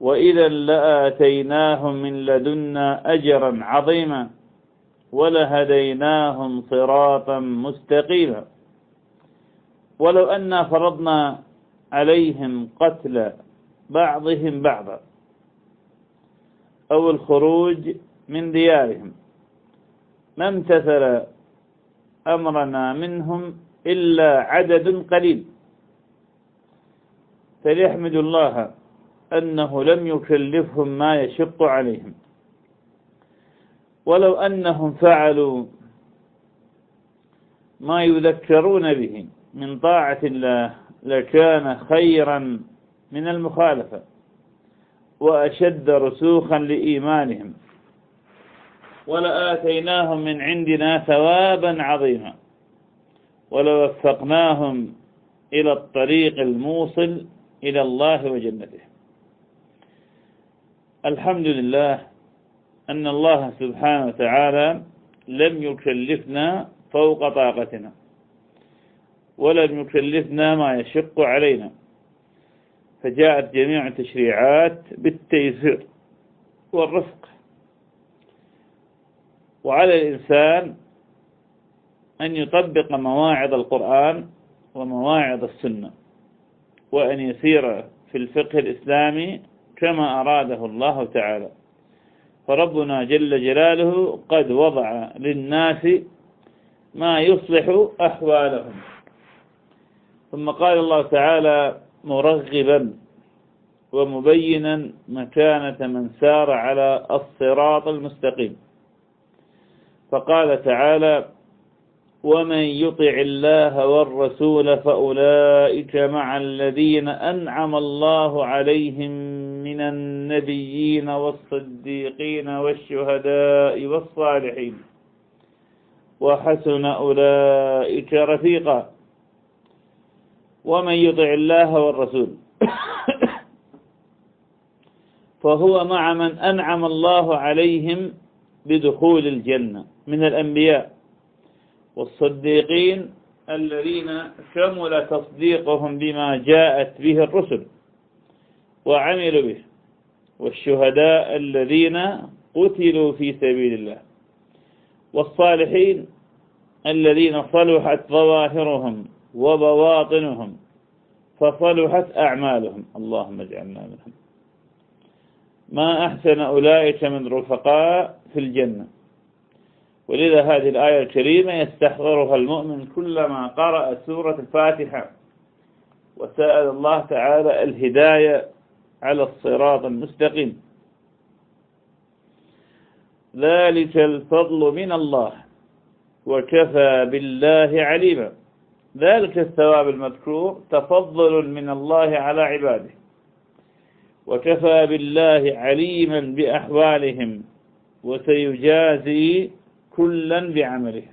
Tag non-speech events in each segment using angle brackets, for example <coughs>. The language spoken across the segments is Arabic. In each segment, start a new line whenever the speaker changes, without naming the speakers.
وإذا لآتيناهم من لدنا أجرا عظيما ولهديناهم صراطا مستقيما. ولو أنا فرضنا عليهم قتل بعضهم بعضا أو الخروج من ديارهم ما امتثل أمرنا منهم إلا عدد قليل. فليحمدوا الله أنه لم يكلفهم ما يشق عليهم. ولو أنهم فعلوا ما يذكرون به من طاعة الله لكان خيرا من المخالفة وأشد رسوخا لإيمانهم. ولآتيناهم من عندنا ثوابا عظيما. ولوفقناهم إلى الطريق الموصل إلى الله وجنته. الحمد لله أن الله سبحانه وتعالى لم يكلفنا فوق طاقتنا ولم يكلفنا ما يشق علينا فجاءت جميع التشريعات بالتيسير والرفق. وعلى الإنسان أن يطبق مواعظ القرآن ومواعظ السنة وأن يسير في الفقه الإسلامي كما أراده الله تعالى. فربنا جل جلاله قد وضع للناس ما يصلح أحوالهم. ثم قال الله تعالى مرغبا ومبينا مكانة من سار على الصراط المستقيم. فقال تعالى ومن يطع الله والرسول فأولئك مع الذين أنعم الله عليهم من النبيين والصديقين والشهداء والصالحين. وحسن أولئك رفيقا. ومن يطع الله والرسول. <coughs> فهو مع من أنعم الله عليهم بدخول الجنة من الأنبياء والصديقين الذين شمل تصديقهم بما جاءت به الرسل. وعملوا به. والشهداء الذين قتلوا في سبيل الله. والصالحين الذين صلحت ظواهرهم وبواطنهم فصلحت أعمالهم. اللهم اجعلنا منهم. ما أحسن أولئك من رفقاء في الجنة. ولذا هذه الآية الكريمة يستحضرها المؤمن كلما قرأ سورة الفاتحة. وسأل الله تعالى الهداية على الصراط المستقيم. ذلك الفضل من الله وكفى بالله عليما. ذلك الثواب المذكور تفضل من الله على عباده وكفى بالله عليما بأحوالهم وسيجازي كلا بعمله.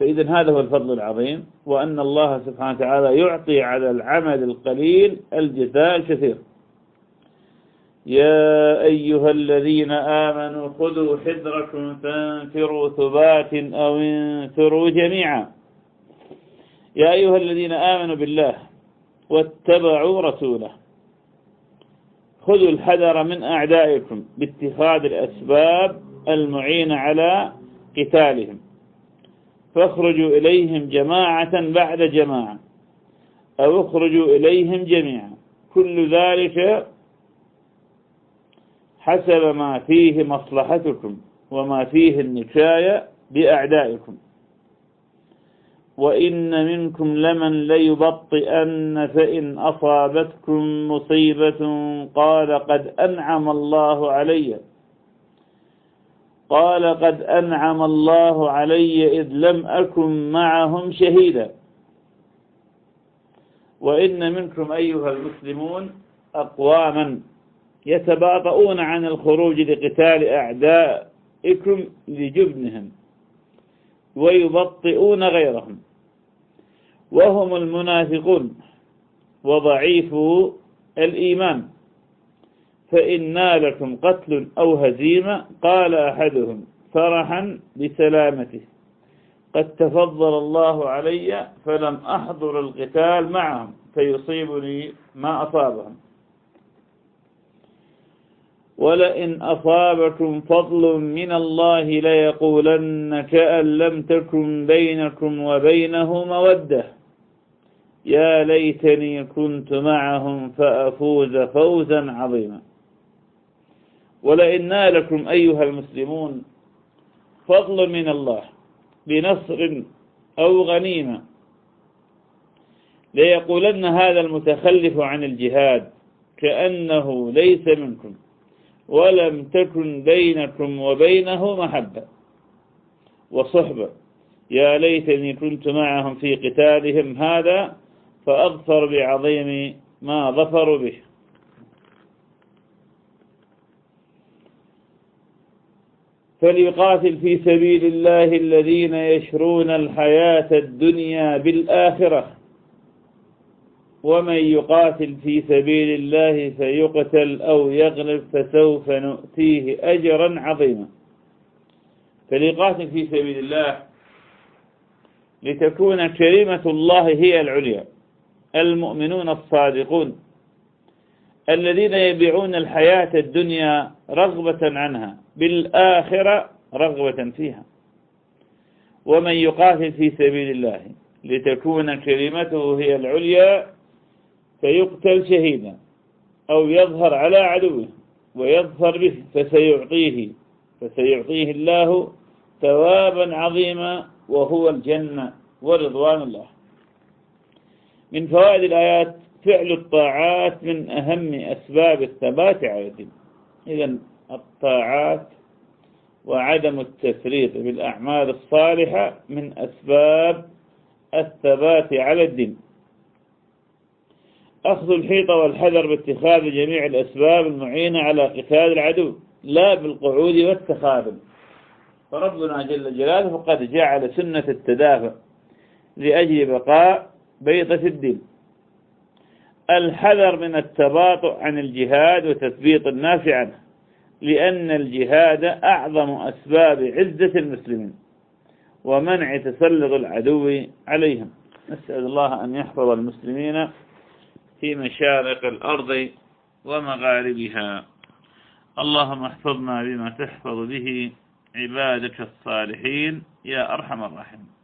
فإذا هذا هو الفضل العظيم وأن الله سبحانه وتعالى يعطي على العمل القليل الجزاء الكثير. يا أيها الذين آمنوا خذوا حذركم فانفروا ثبات أو انفروا جميعا. يا أيها الذين آمنوا بالله واتبعوا رسوله خذوا الحذر من أعدائكم باتخاذ الأسباب المعينة على قتالهم. فاخرجوا إليهم جماعة بعد جماعة أو اخرجوا إليهم جميعا. كل ذلك حسب ما فيه مصلحتكم وما فيه النكاية بأعدائكم. وإن منكم لمن ليبطئن فإن أصابتكم مصيبة قال قد أنعم الله علي. قال قد أنعم الله علي إذ لم أكن معهم شهيدا. وإن منكم أيها المسلمون أقواما يتباطؤون عن الخروج لقتال أعدائكم لجبنهم ويبطئون غيرهم وهم المنافقون وضعيف الإيمان. فإن نالكم قتل أو هزيمة قال أحدهم فرحا بسلامته. قد تفضل الله علي فلم أحضر القتال معهم فيصيبني ما أصابهم. ولئن أصابكم فضل من الله ليقولن كأن لم تكن بينكم وبينه مودة. يا ليتني كنت معهم فأفوز فوزا عظيما. ولئن نالكم أيها المسلمون فضل من الله بنصر أو غنيمة ليقولن هذا المتخلف عن الجهاد كأنه ليس منكم ولم تكن بينكم وبينه محبة وصحبة. يا ليتني كنت معهم في قتالهم هذا فأظفر بعظيم ما ظفروا به. فليقاتل في سبيل الله الذين يشرون الحياة الدنيا بالآخرة. ومن يقاتل في سبيل الله فيقتل أو يغلب فسوف نؤتيه أجرا عظيما. فليقاتل في سبيل الله لتكون كلمة الله هي العليا. المؤمنون الصادقون. الذين يبيعون الحياة الدنيا رغبة عنها بالآخرة رغبة فيها. ومن يقاتل في سبيل الله لتكون كلمته هي العليا فيقتل شهيدا أو يظهر على عدوه ويظفر به فسيعطيه فسيعطيه الله ثوابا عظيما وهو الجنة ورضوان الله. من فوائد الآيات فعل الطاعات من أهم أسباب الثبات على الدين. إذا الطاعات وعدم التفريط بالأعمال الصالحة من أسباب الثبات على الدين. أخذ الحيطة والحذر باتخاذ جميع الأسباب المعينة على قتال العدو لا بالقعود والتخاذل. فربنا جل جلاله قد جعل سنة التدافع لأجل بقاء بيضة الدين. الحذر من التباطؤ عن الجهاد وتثبيط الناس عنه لأن الجهاد أعظم أسباب عزة المسلمين ومنع تسلط العدو عليهم. نسأل الله أن يحفظ المسلمين في مشارق الأرض ومغاربها. اللهم احفظنا بما تحفظ به عبادك الصالحين يا أرحم الراحمين.